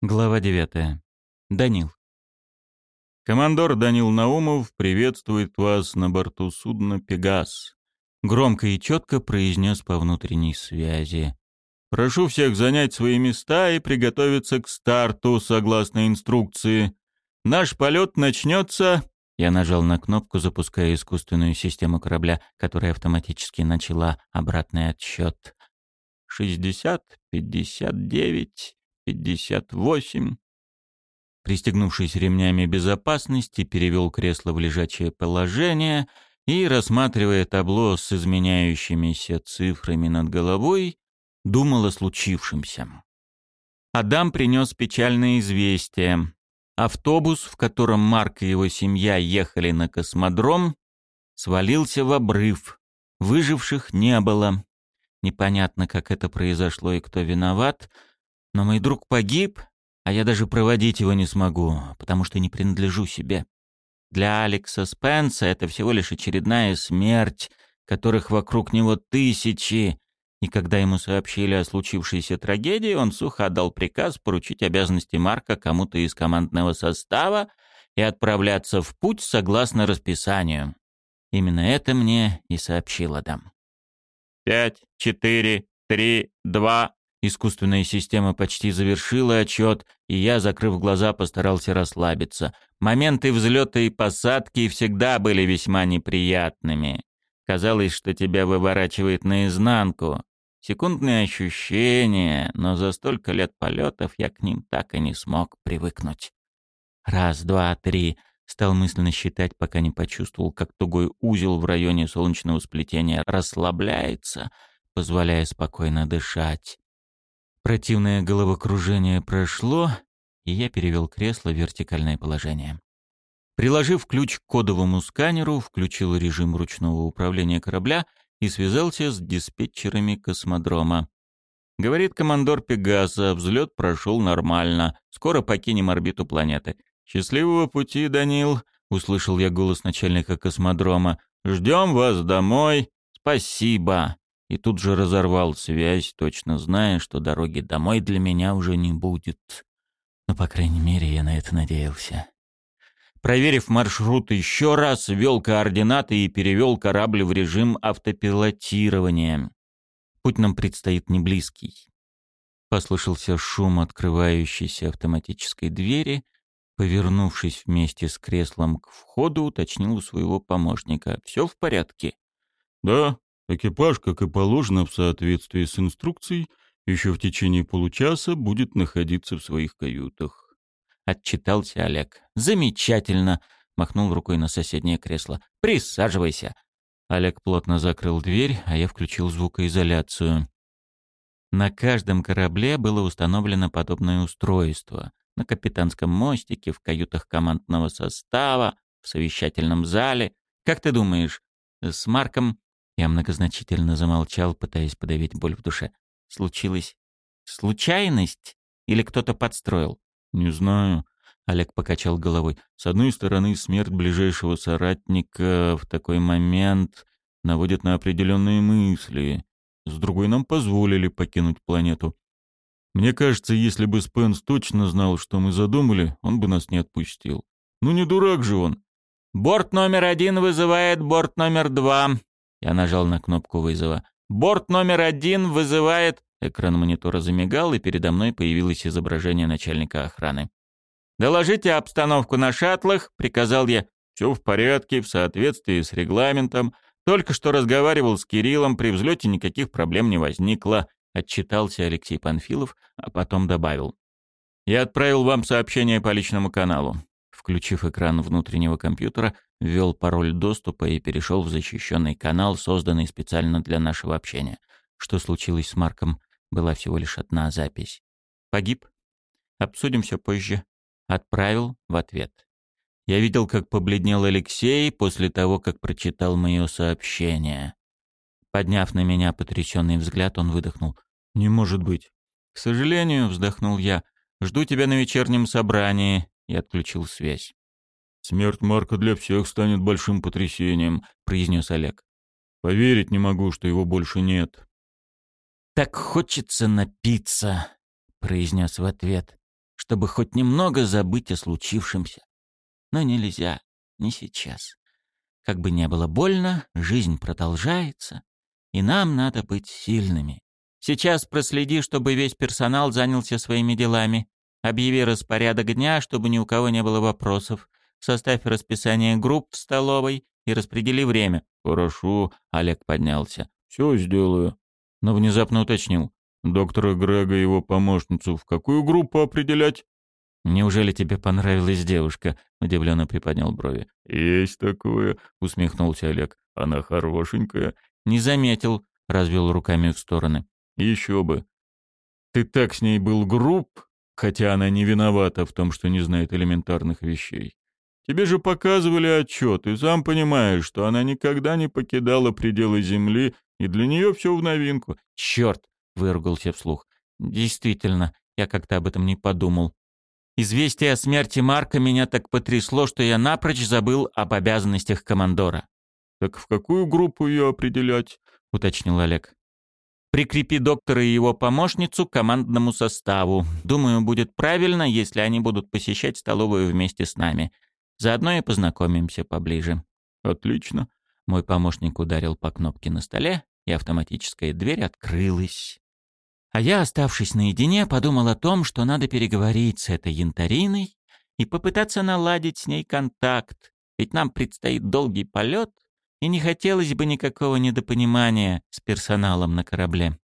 Глава 9. Данил. Командор Данил Наумов приветствует вас на борту судна «Пегас». Громко и четко произнес по внутренней связи. Прошу всех занять свои места и приготовиться к старту согласно инструкции. Наш полет начнется... Я нажал на кнопку, запуская искусственную систему корабля, которая автоматически начала обратный отсчет. Шестьдесят, пятьдесят девять пятьдесят восемь. Пристегнувшись ремнями безопасности, перевел кресло в лежачее положение и, рассматривая табло с изменяющимися цифрами над головой, думал о случившемся. Адам принес печальное известие. Автобус, в котором Марк и его семья ехали на космодром, свалился в обрыв. Выживших не было. Непонятно, как это произошло и кто виноват — но мой друг погиб, а я даже проводить его не смогу, потому что не принадлежу себе. Для Алекса Спенса это всего лишь очередная смерть, которых вокруг него тысячи, и когда ему сообщили о случившейся трагедии, он сухо отдал приказ поручить обязанности Марка кому-то из командного состава и отправляться в путь согласно расписанию. Именно это мне и сообщил Адам. «Пять, четыре, три, два, Искусственная система почти завершила отчет, и я, закрыв глаза, постарался расслабиться. Моменты взлета и посадки всегда были весьма неприятными. Казалось, что тебя выворачивает наизнанку. Секундные ощущения, но за столько лет полетов я к ним так и не смог привыкнуть. Раз, два, три. Стал мысленно считать, пока не почувствовал, как тугой узел в районе солнечного сплетения расслабляется, позволяя спокойно дышать. Противное головокружение прошло, и я перевел кресло в вертикальное положение. Приложив ключ к кодовому сканеру, включил режим ручного управления корабля и связался с диспетчерами космодрома. Говорит командор Пегаса, взлет прошел нормально, скоро покинем орбиту планеты. «Счастливого пути, Данил!» — услышал я голос начальника космодрома. «Ждем вас домой!» «Спасибо!» И тут же разорвал связь, точно зная, что дороги домой для меня уже не будет. Но, по крайней мере, я на это надеялся. Проверив маршрут еще раз, ввел координаты и перевел корабль в режим автопилотирования. Путь нам предстоит не близкий. Послышался шум открывающейся автоматической двери. Повернувшись вместе с креслом к входу, уточнил у своего помощника. «Все в порядке?» «Да, Экипаж, как и положено в соответствии с инструкцией, еще в течение получаса будет находиться в своих каютах. Отчитался Олег. «Замечательно!» — махнул рукой на соседнее кресло. «Присаживайся!» Олег плотно закрыл дверь, а я включил звукоизоляцию. На каждом корабле было установлено подобное устройство. На капитанском мостике, в каютах командного состава, в совещательном зале. Как ты думаешь, с Марком я многозначительно замолчал, пытаясь подавить боль в душе. Случилось случайность или кто-то подстроил? Не знаю. Олег покачал головой. С одной стороны, смерть ближайшего соратника в такой момент наводит на определенные мысли. С другой, нам позволили покинуть планету. Мне кажется, если бы Спенс точно знал, что мы задумали, он бы нас не отпустил. Ну не дурак же он. «Борт номер один вызывает борт номер два», я нажал на кнопку вызова. «Борт номер один вызывает...» Экран монитора замигал, и передо мной появилось изображение начальника охраны. «Доложите обстановку на шаттлах», — приказал я. «Все в порядке, в соответствии с регламентом. Только что разговаривал с Кириллом, при взлете никаких проблем не возникло», — отчитался Алексей Панфилов, а потом добавил. «Я отправил вам сообщение по личному каналу. Включив экран внутреннего компьютера, ввел пароль доступа и перешел в защищенный канал, созданный специально для нашего общения. Что случилось с Марком, была всего лишь одна запись. «Погиб? Обсудим все позже». Отправил в ответ. Я видел, как побледнел Алексей после того, как прочитал мое сообщение. Подняв на меня потрясенный взгляд, он выдохнул. «Не может быть». «К сожалению», — вздохнул я, — «жду тебя на вечернем собрании и отключил связь. «Смерть Марка для всех станет большим потрясением», — произнес Олег. «Поверить не могу, что его больше нет». «Так хочется напиться», — произнес в ответ. чтобы хоть немного забыть о случившемся. Но нельзя, не сейчас. Как бы не было больно, жизнь продолжается, и нам надо быть сильными. Сейчас проследи, чтобы весь персонал занялся своими делами. Объяви распорядок дня, чтобы ни у кого не было вопросов. Составь расписание групп в столовой и распредели время. Хорошо, Олег поднялся. Все сделаю. Но внезапно уточнил. Доктора Грега и его помощницу в какую группу определять? «Неужели тебе понравилась девушка?» — удивленно приподнял брови. «Есть такое», — усмехнулся Олег. «Она хорошенькая». «Не заметил», — развел руками в стороны. «Еще бы. Ты так с ней был груб, хотя она не виновата в том, что не знает элементарных вещей. Тебе же показывали отчет, и сам понимаешь, что она никогда не покидала пределы Земли, и для нее все в новинку». «Черт!» — выругался вслух. «Действительно, я как-то об этом не подумал. Известие о смерти Марка меня так потрясло, что я напрочь забыл об обязанностях командора. «Так в какую группу ее определять?» — уточнил Олег. «Прикрепи доктора и его помощницу к командному составу. Думаю, будет правильно, если они будут посещать столовую вместе с нами. Заодно и познакомимся поближе». «Отлично». Мой помощник ударил по кнопке на столе, и автоматическая дверь открылась. А я, оставшись наедине, подумал о том, что надо переговорить с этой янтариной и попытаться наладить с ней контакт, ведь нам предстоит долгий полет, и не хотелось бы никакого недопонимания с персоналом на корабле.